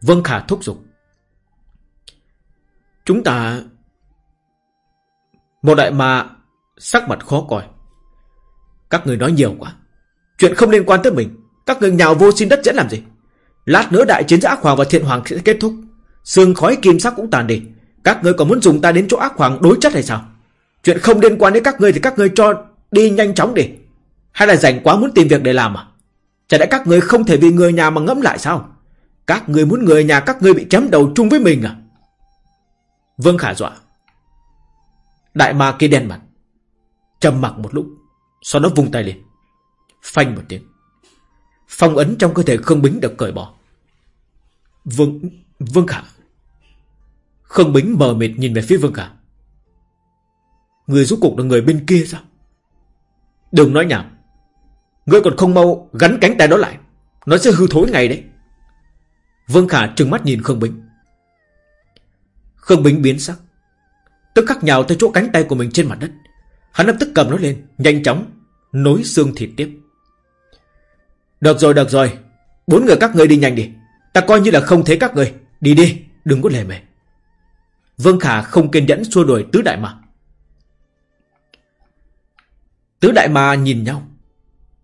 Vân Khả thúc giục. Chúng ta, Một đại mà Sắc mặt khó coi. Các người nói nhiều quá. Chuyện không liên quan tới mình. Các người nhào vô xin đất dẫn làm gì? Lát nữa đại chiến giữa ác hoàng và thiện hoàng sẽ kết thúc. Sương khói kim sắc cũng tàn đi. Các người còn muốn dùng ta đến chỗ ác hoàng đối chất hay sao? Chuyện không liên quan đến các ngươi Thì các ngươi cho đi nhanh chóng đi. Hay là rảnh quá muốn tìm việc để làm à? Chả lẽ các ngươi không thể vì người nhà mà ngẫm lại sao? Các người muốn người nhà các ngươi bị chém đầu chung với mình à? Vương Khả dọa. Đại ma kia đen mặt, trầm mặc một lúc, Sau đó vung tay lên. Phanh một tiếng. Phong ấn trong cơ thể Khương Bính được cởi bỏ. Vương Vương Khả. Khương Bính mờ mịt nhìn về phía Vương Khả. Người rốt cuộc là người bên kia sao? Đừng nói nhảm. Ngươi còn không mau gắn cánh tay đó lại. Nó sẽ hư thối ngày đấy. Vương Khả trừng mắt nhìn Khương Bính. Khương Bính biến sắc. Tức khắc nhào tới chỗ cánh tay của mình trên mặt đất. Hắn lập tức cầm nó lên, Nhanh chóng Nối xương thịt tiếp. Được rồi được rồi. Bốn người các ngươi đi nhanh đi. Ta coi như là không thấy các ngươi. Đi đi, đừng có lề mề. Vương Khả không kiên nhẫn xua đuổi tứ đại mà. Tứ đại ma nhìn nhau.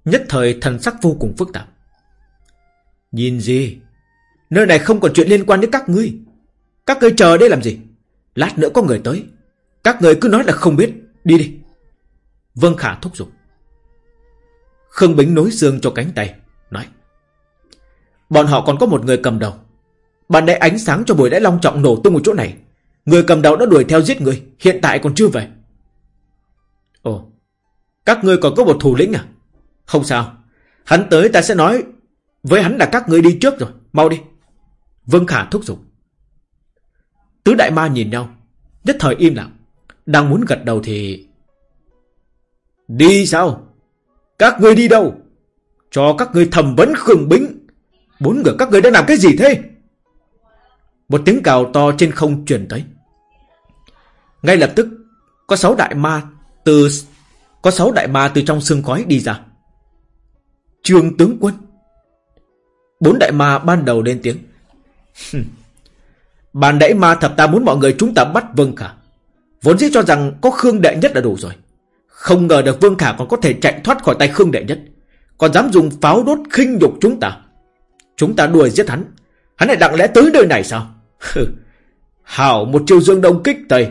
Nhất thời thần sắc vô cùng phức tạp. Nhìn gì? Nơi này không còn chuyện liên quan đến các ngươi. Các ngươi chờ đây làm gì? Lát nữa có người tới. Các người cứ nói là không biết. Đi đi. Vương Khả thúc giục. Khương Bính nối xương cho cánh tay, Nói. Bọn họ còn có một người cầm đầu. Bạn đã ánh sáng cho buổi đã long trọng nổ tung ở chỗ này. Người cầm đầu đã đuổi theo giết người, Hiện tại còn chưa về. Ồ, các ngươi còn có một thủ lĩnh à? Không sao. Hắn tới ta sẽ nói với hắn là các ngươi đi trước rồi. Mau đi. Vương Khả thúc giục. Tứ đại ma nhìn nhau. Nhất thời im lặng. Đang muốn gật đầu thì... Đi sao? Các ngươi đi đâu? Cho các ngươi thẩm vấn Khương Bính. Bốn người các ngươi đã làm cái gì thế? Một tiếng cào to trên không truyền tới. Ngay lập tức, có sáu đại ma từ có sáu đại ma từ trong sương khói đi ra Trương tướng quân Bốn đại ma ban đầu lên tiếng Bàn đẩy ma thập ta muốn mọi người chúng ta bắt vương khả. Vốn dĩ cho rằng có Khương đệ nhất là đủ rồi. Không ngờ được Vương Khả còn có thể chạy thoát khỏi tay Khương Đệ Nhất. Còn dám dùng pháo đốt khinh nhục chúng ta. Chúng ta đuổi giết hắn. Hắn lại lặng lẽ tới nơi này sao? Hảo một chiêu dương đông kích tây.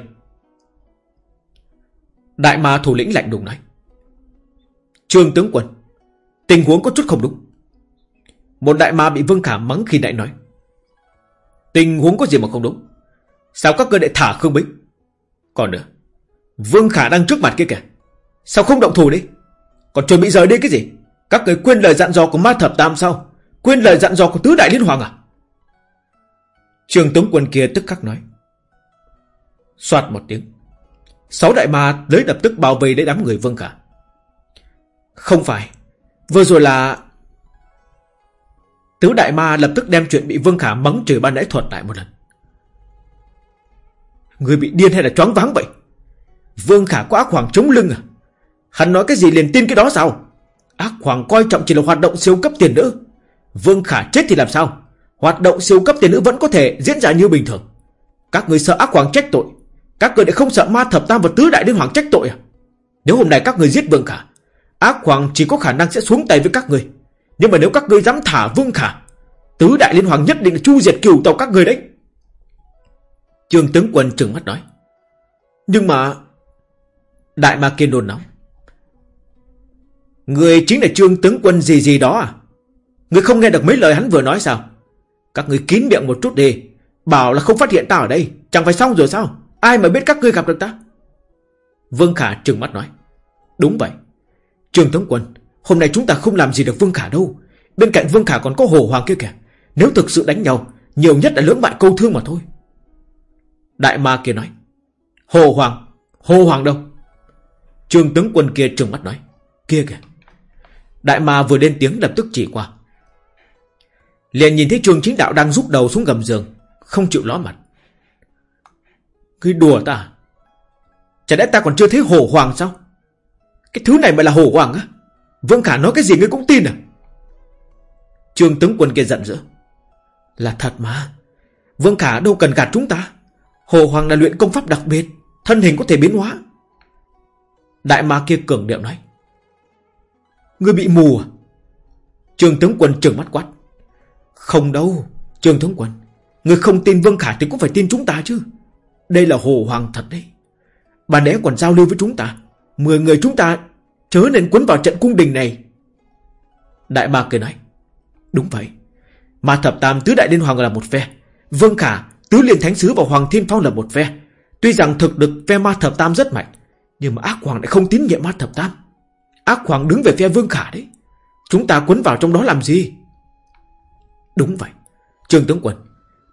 Đại ma thủ lĩnh lạnh đùng nói. Trương tướng quân, Tình huống có chút không đúng. Một đại ma bị Vương Khả mắng khi đại nói. Tình huống có gì mà không đúng? Sao các ngươi lại thả Khương Bính? Còn nữa, Vương Khả đang trước mặt kia kìa. Sao không động thủ đi? Còn chuẩn bị rời đi cái gì? Các người quên lời dặn dò của ma thập tam sao? Quên lời dặn dò của tứ đại liên hoàng à? Trường tướng quân kia tức khắc nói. Xoạt một tiếng. Sáu đại ma lấy lập tức bao vây lấy đám người Vương Khả. Không phải. Vừa rồi là Tứ đại ma lập tức đem chuyện bị Vương Khả mắng chửi ban nãy thuật lại một lần. Người bị điên hay là choáng váng vậy? Vương Khả có ác hoàng chống lưng à? Hắn nói cái gì liền tin cái đó sao? Ác hoàng coi trọng chỉ là hoạt động siêu cấp tiền nữ. Vương Khả chết thì làm sao? Hoạt động siêu cấp tiền nữ vẫn có thể diễn ra như bình thường. Các người sợ ác hoàng trách tội. Các người lại không sợ ma thập tam và tứ đại liên hoàng trách tội à? Nếu hôm nay các người giết Vương Khả, Ác hoàng chỉ có khả năng sẽ xuống tay với các người. Nhưng mà nếu các ngươi dám thả Vương Khả, Tứ đại liên hoàng nhất định là chu diệt cửu tàu các người đấy. Trương tướng quân trừng mắt nói. Nhưng mà, Đại ma kiên đồn nóng. Người chính là trương tướng quân gì gì đó à? Người không nghe được mấy lời hắn vừa nói sao? Các người kín miệng một chút đi. Bảo là không phát hiện ta ở đây. Chẳng phải xong rồi sao? Ai mà biết các ngươi gặp được ta? Vương Khả trừng mắt nói. Đúng vậy. Trương tướng quân Hôm nay chúng ta không làm gì được Vương Khả đâu. Bên cạnh Vương Khả còn có Hồ Hoàng kia kìa. Nếu thực sự đánh nhau, Nhiều nhất là lưỡng bại câu thương mà thôi. Đại ma kia nói, Hồ Hoàng Hồ Hoàng đâu? Trương tướng quân kia trừng mắt nói, Kia kìa. Đại ma vừa lên tiếng lập tức chỉ qua. Liền nhìn thấy trường Chính Đạo đang rút đầu xuống gầm giường, Không chịu ló mặt. Cứ đùa ta? À? Chả lẽ ta còn chưa thấy hổ hoàng sao? Cái thứ này mà là hổ hoàng á? Vương Khả nói cái gì ngươi cũng tin à? Trương tướng quân kia giận dữ. Là thật mà. Vương Khả đâu cần gạt chúng ta. Hồ Hoàng là luyện công pháp đặc biệt, Thân hình có thể biến hóa. Đại ma kia cường điệu nói. Ngươi bị mù à? Trương tướng quân trừng mắt quát. Không đâu, Trương tướng quân. Ngươi không tin Vương Khả thì cũng phải tin chúng ta chứ. Đây là Hồ Hoàng thật đấy. Bà nãy còn giao lưu với chúng ta. Mười người chúng ta Chớ nên quấn vào trận cung đình này. Đại ma cười nói, Đúng vậy. Ma thập tam tứ đại liên hoàng là một phe. Vương Khả, Tứ liên thánh sứ và Hoàng Thiên Phong là một phe. Tuy rằng thực lực phe ma thập tam rất mạnh, Nhưng mà ác hoàng lại không tín nhiệm ma thập tam. Ác hoàng đứng về phe Vương Khả đấy. Chúng ta quấn vào trong đó làm gì? Đúng vậy. Trương tướng quân,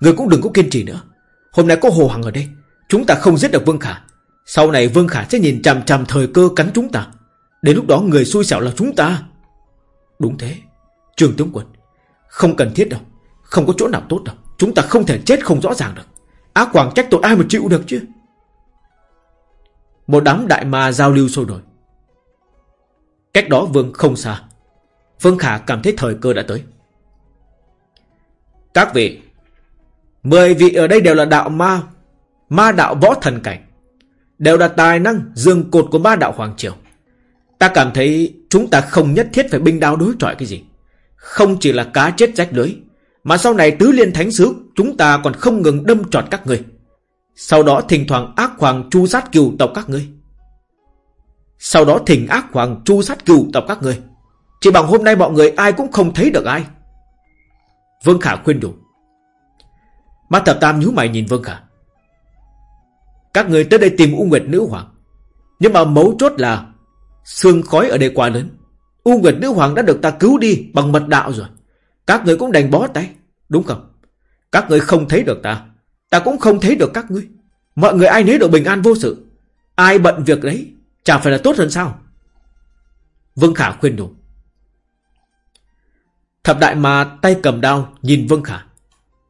Người cũng đừng có kiên trì nữa. Hôm nay có Hồ Hoàng ở đây. Chúng ta không giết được Vương Khả. Sau này Vương Khả sẽ nhìn chằm chằm thời cơ cắn chúng ta. Đến lúc đó người xui xẻo là chúng ta. Đúng thế. Trường tướng quân, Không cần thiết đâu. Không có chỗ nào tốt đâu. Chúng ta không thể chết không rõ ràng được. Ác quảng trách tội ai mà chịu được chứ? Một đám đại ma giao lưu sôi nổi. Cách đó vương không xa. Vương Khả cảm thấy thời cơ đã tới. Các vị, Mười vị ở đây đều là đạo ma. Ma đạo võ thần cảnh. Đều là tài năng, dương cột của ma đạo Hoàng Triều. Ta cảm thấy chúng ta không nhất thiết phải binh đao đối chọi cái gì. Không chỉ là cá chết rách lưới, mà sau này tứ liên thánh sứ, Chúng ta còn không ngừng đâm trọt các người. Sau đó thỉnh thoảng ác hoàng chu sát cừu tộc các ngươi. Sau đó thỉnh ác hoàng chu sát cừu tộc các ngươi. Chỉ bằng hôm nay mọi người ai cũng không thấy được ai. Vương Khả khuyên đủ. Mắt thập tam nhíu mày nhìn Vương Khả. Các người tới đây tìm U Nguyệt Nữ Hoàng. Nhưng mà mấu chốt là Sương khói ở đây quá lớn U Nguyệt Nữ Hoàng đã được ta cứu đi Bằng mật đạo rồi. Các người cũng đành bó tay, Đúng không? Các người không thấy được ta Ta cũng không thấy được các ngươi. Mọi người ai nấy được bình an vô sự. Ai bận việc đấy, Chả phải là tốt hơn sao? Vương Khả khuyên đủ. Thập đại mà tay cầm đao Nhìn Vương Khả,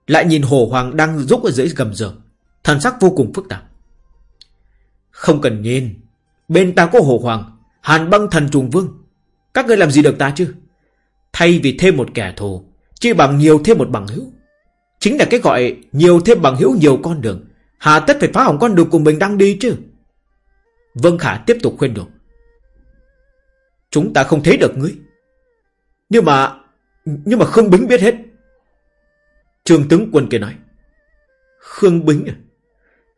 Lại nhìn Hồ Hoàng đang rúc ở dưới gầm giường. Thần sắc vô cùng phức tạp. Không cần nhìn, Bên ta có Hồ Hoàng Hàn băng thần trùng vương. Các ngươi làm gì được ta chứ? Thay vì thêm một kẻ thù Chỉ bằng nhiều thêm một bằng hữu. Chính là cái gọi nhiều thêm bằng hữu nhiều con đường. Hà tất phải phá hỏng con đường của mình đang đi chứ. Vân Khả tiếp tục khuyên nhủ Chúng ta không thấy được ngươi. Nhưng mà Nhưng mà Khương Bính biết hết. Trương tướng quân kia nói. Khương Bính à?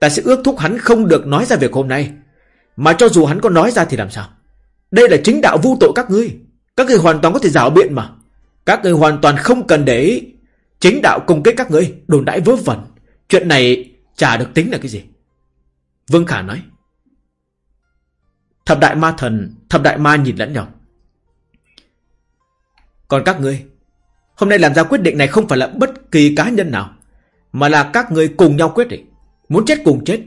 Ta sẽ ước thúc hắn không được nói ra việc hôm nay. Mà cho dù hắn có nói ra thì làm sao? Đây là chính đạo vu tội các ngươi. Các ngươi hoàn toàn có thể rảo biện mà. Các ngươi hoàn toàn không cần để ý. Chính đạo công kích các ngươi, Đồn đãi vớ vẩn. Chuyện này chả được tính là cái gì. Vương Khả nói. Thập đại ma thần, Thập đại ma nhìn lẫn nhau. Còn các ngươi, Hôm nay làm ra quyết định này không phải là bất kỳ cá nhân nào, Mà là các ngươi cùng nhau quyết định. Muốn chết cùng chết,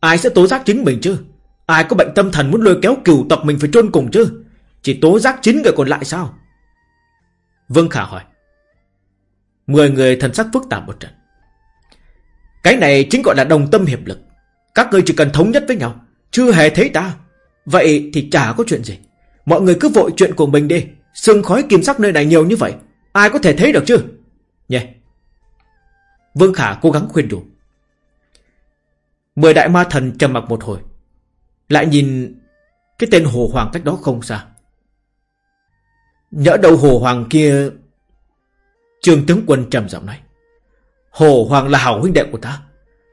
Ai sẽ tố giác chính mình chứ? Ai có bệnh tâm thần muốn lôi kéo cửu tộc mình phải chôn cùng chứ? Chỉ tố giác chín người còn lại sao? Vương Khả hỏi. Mười người thần sắc phức tạp một trận. Cái này chính gọi là đồng tâm hiệp lực. Các ngươi chỉ cần thống nhất với nhau. Chưa hề thấy ta. Vậy thì chả có chuyện gì. Mọi người cứ vội chuyện của mình đi. Sương khói kim sắc nơi này nhiều như vậy. Ai có thể thấy được chứ? Nhé. Vương Khả cố gắng khuyên đủ. Mười đại ma thần trầm mặc một hồi. Lại nhìn Cái tên Hồ Hoàng cách đó không xa. Nhỡ đầu Hồ Hoàng kia, Trường tướng quân trầm giọng nói, Hồ Hoàng là hảo huynh đệ của ta.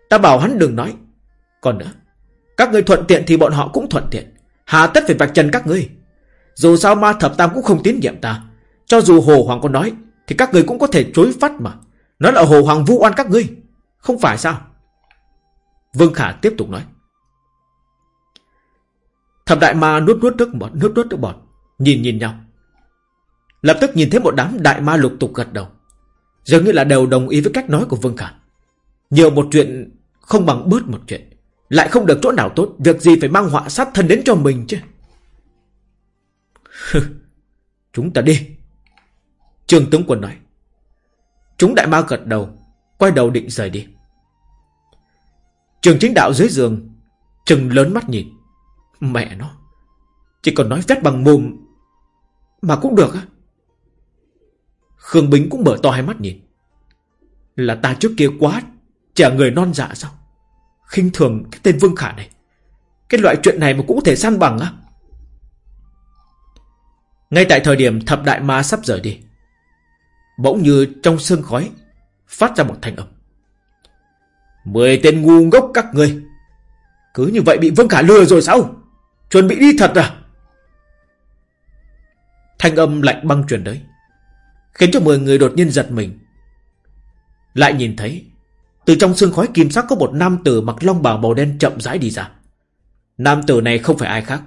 Ta bảo hắn đừng nói. Còn nữa, Các ngươi thuận tiện thì bọn họ cũng thuận tiện. Hà tất phải vạch chân các ngươi. Dù sao ma thập tam cũng không tín nhiệm ta. Cho dù Hồ Hoàng có nói, Thì các ngươi cũng có thể chối phát mà. Nó là Hồ Hoàng vu oan các ngươi, Không phải sao? Vương Khả tiếp tục nói Thập đại ma nuốt nuốt nước bọt, Nuốt nuốt nước bọt, Nhìn nhìn nhau. Lập tức nhìn thấy một đám đại ma lục tục gật đầu. Dường như là đều đồng ý với cách nói của Vương Khả Nhiều một chuyện Không bằng bớt một chuyện, Lại không được chỗ nào tốt. Việc gì phải mang họa sát thân đến cho mình chứ? Chúng ta đi. Trương tướng quân nói. Chúng đại ma gật đầu, Quay đầu định rời đi. Trường chính đạo dưới giường Trừng lớn mắt nhìn. Mẹ nó, Chỉ còn nói phép bằng mồm Mà cũng được á. Khương Bính cũng mở to hai mắt nhìn. Là ta trước kia quá Chả người non dạ sao? Khinh thường cái tên Vương Khả này. Cái loại chuyện này mà cũng có thể san bằng á. Ngay tại thời điểm thập đại ma sắp rời đi, Bỗng như trong sương khói Phát ra một thanh âm. Mười tên ngu ngốc các ngươi, Cứ như vậy bị Vương Khả lừa rồi sao? Chuẩn bị đi thật à? Thanh âm lạnh băng truyền đấy Khiến cho mười người đột nhiên giật mình. Lại nhìn thấy, Từ trong xương khói kim sắc có một nam tử mặc long bào màu đen chậm rãi đi ra. Nam tử này không phải ai khác,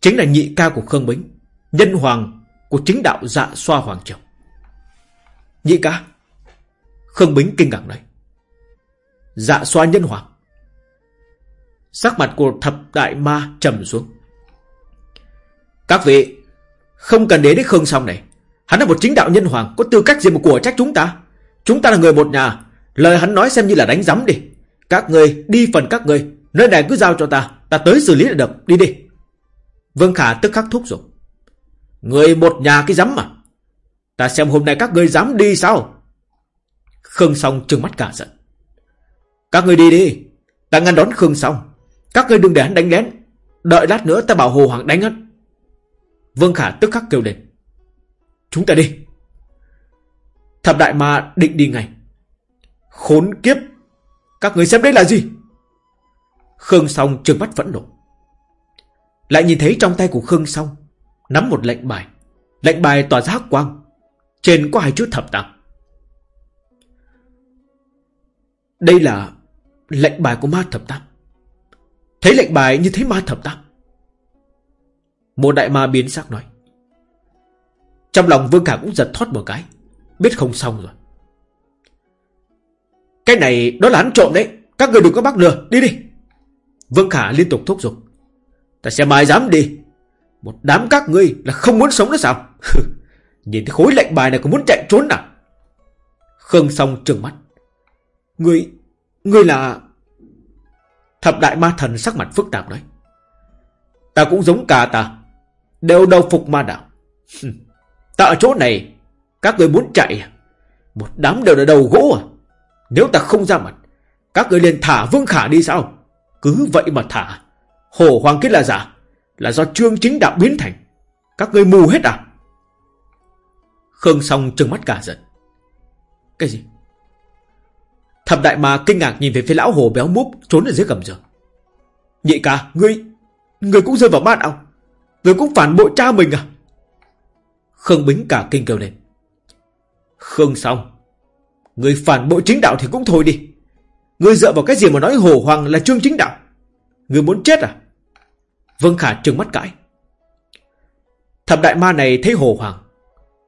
Chính là nhị ca của Khương Bính, Nhân hoàng của chính đạo dạ xoa hoàng triều. Nhị ca? Khương Bính kinh ngạc nói. Dạ xoa nhân hoàng. Sắc mặt của thập đại ma trầm xuống. Các vị, Không cần đến đến Khương Song này. Hắn là một chính đạo nhân hoàng, Có tư cách gì mà của trách chúng ta? Chúng ta là người một nhà, Lời hắn nói xem như là đánh giấm đi. Các người đi phần các người Nơi này cứ giao cho ta Ta tới xử lý là được, Đi đi. Vương Khả tức khắc thúc giục. Người một nhà cái giấm mà. Ta xem hôm nay các người dám đi sao? Khương Song trừng mắt cả giận. Các người đi đi, Ta ngăn đón Khương Song. Các người đừng để hắn đánh lén. Đợi lát nữa ta bảo Hồ Hoàng đánh hắn. Vương Khả tức khắc kêu lên Chúng ta đi. Thập đại ma định đi ngay. Khốn kiếp. Các người xem đây là gì? Khương Song trừng mắt phẫn nộ. Lại nhìn thấy trong tay của Khương Song nắm một lệnh bài. Lệnh bài tỏa ra hắc quang. Trên có hai chữ thập tam. Đây là lệnh bài của ma thập tam. Thấy lệnh bài như thấy ma thập tam. Một đại ma biến sắc nói. Trong lòng Vương Khả cũng giật thoát một cái. Biết không xong rồi. Cái này đó là hắn trộm đấy. Các người đừng có bắt lừa. Đi đi. Vương Khả liên tục thúc giục. Ta sẽ mai dám đi. Một đám các ngươi là không muốn sống nữa sao? Nhìn thấy khối lệnh bài này có muốn chạy trốn nào Khương Song trừng mắt. Ngươi Ngươi là Thập đại ma thần sắc mặt phức tạp nói. Ta cũng giống cả ta. Đều đầu phục ma đạo Ta ở chỗ này, Các người muốn chạy à? Một đám đều là đầu gỗ à? Nếu ta không ra mặt, Các người liền thả Vương Khả đi sao? Cứ vậy mà thả. Hồ Hoàng kết là giả, Là do trương chính đạo biến thành. Các người mù hết à? Khương Song trừng mắt cả giận. Cái gì? Thập đại ma kinh ngạc nhìn về phía lão hồ béo múp Trốn ở dưới gầm giường. Nhị ca, Ngươi Ngươi cũng rơi vào ma đạo người cũng phản bội cha mình à? Khương Bính cả kinh kêu lên. Khương xong, người phản bội chính đạo thì cũng thôi đi. Người dựa vào cái gì mà nói hồ hoàng là trương chính đạo? Người muốn chết à? Vương Khả trừng mắt cãi. Thập đại ma này thấy hồ hoàng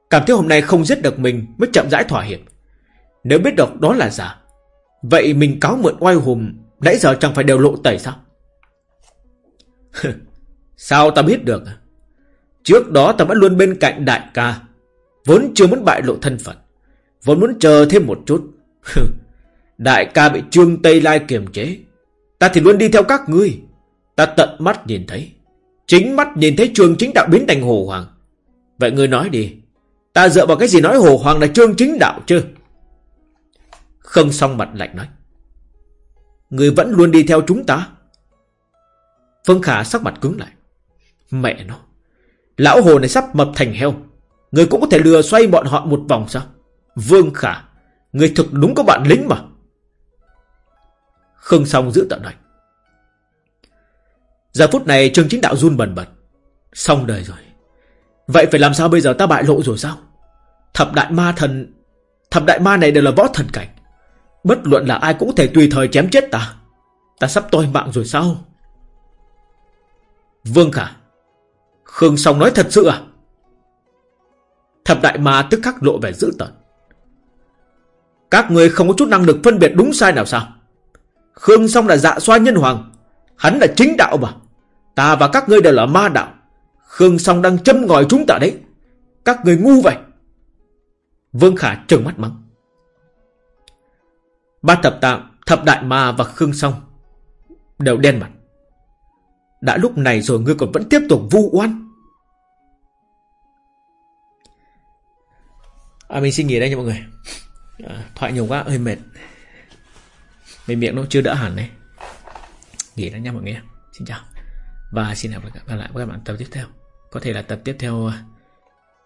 Cảm thấy hôm nay không giết được mình Mới chậm rãi thỏa hiệp. Nếu biết được đó là giả Vậy mình cáo mượn oai hùng Nãy giờ chẳng phải đều lộ tẩy sao? Sao ta biết được? Trước đó ta vẫn luôn bên cạnh đại ca, Vốn chưa muốn bại lộ thân phận, Vốn muốn chờ thêm một chút. Đại ca bị trương Tây Lai kiềm chế, Ta thì luôn đi theo các ngươi. Ta tận mắt nhìn thấy, Chính mắt nhìn thấy trương chính đạo biến thành hồ hoàng. Vậy ngươi nói đi, Ta dựa vào cái gì nói hồ hoàng là trương chính đạo chứ? Không song mặt lạnh nói, Ngươi vẫn luôn đi theo chúng ta. Phương Khả sắc mặt cứng lại. Mẹ nó. Lão hồ này sắp mập thành heo. Người cũng có thể lừa xoay bọn họ một vòng sao? Vương Khả, Người thực đúng có bạn lính mà. Khương Song giữ tận này Giờ phút này Trương Chính Đạo run bần bật. Xong đời rồi. Vậy phải làm sao bây giờ ta bại lộ rồi sao? Thập đại ma thần, Thập đại ma này đều là võ thần cảnh. Bất luận là ai cũng có thể tùy thời chém chết ta. Ta sắp toi mạng rồi sao? Vương Khả Khương Song nói thật sự à? Thập đại ma tức khắc lộ vẻ dữ tợn. Các người không có chút năng lực phân biệt đúng sai nào sao? Khương Song là dạ xoa nhân hoàng, Hắn là chính đạo mà. Ta và các ngươi đều là ma đạo. Khương Song đang châm ngòi chúng ta đấy. Các người ngu vậy. Vương Khả trừng mắt mắng. Ba thập tạng, Thập đại ma và Khương Song Đều đen mặt. Đã lúc này rồi ngươi còn vẫn tiếp tục vu oan. À mình xin nghỉ đây nha mọi người. À, Thoại nhiều quá hơi mệt. Mình miệng nó chưa đỡ hẳn đấy. Nghỉ đây nha mọi người. Xin chào. Và xin hẹn gặp lại với các bạn tập tiếp theo. Có thể là tập tiếp theo à,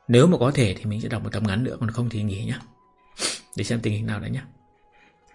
Nếu mà có thể thì mình sẽ đọc một tập ngắn nữa Còn không thì nghỉ nhé Để xem tình hình nào đấy nhé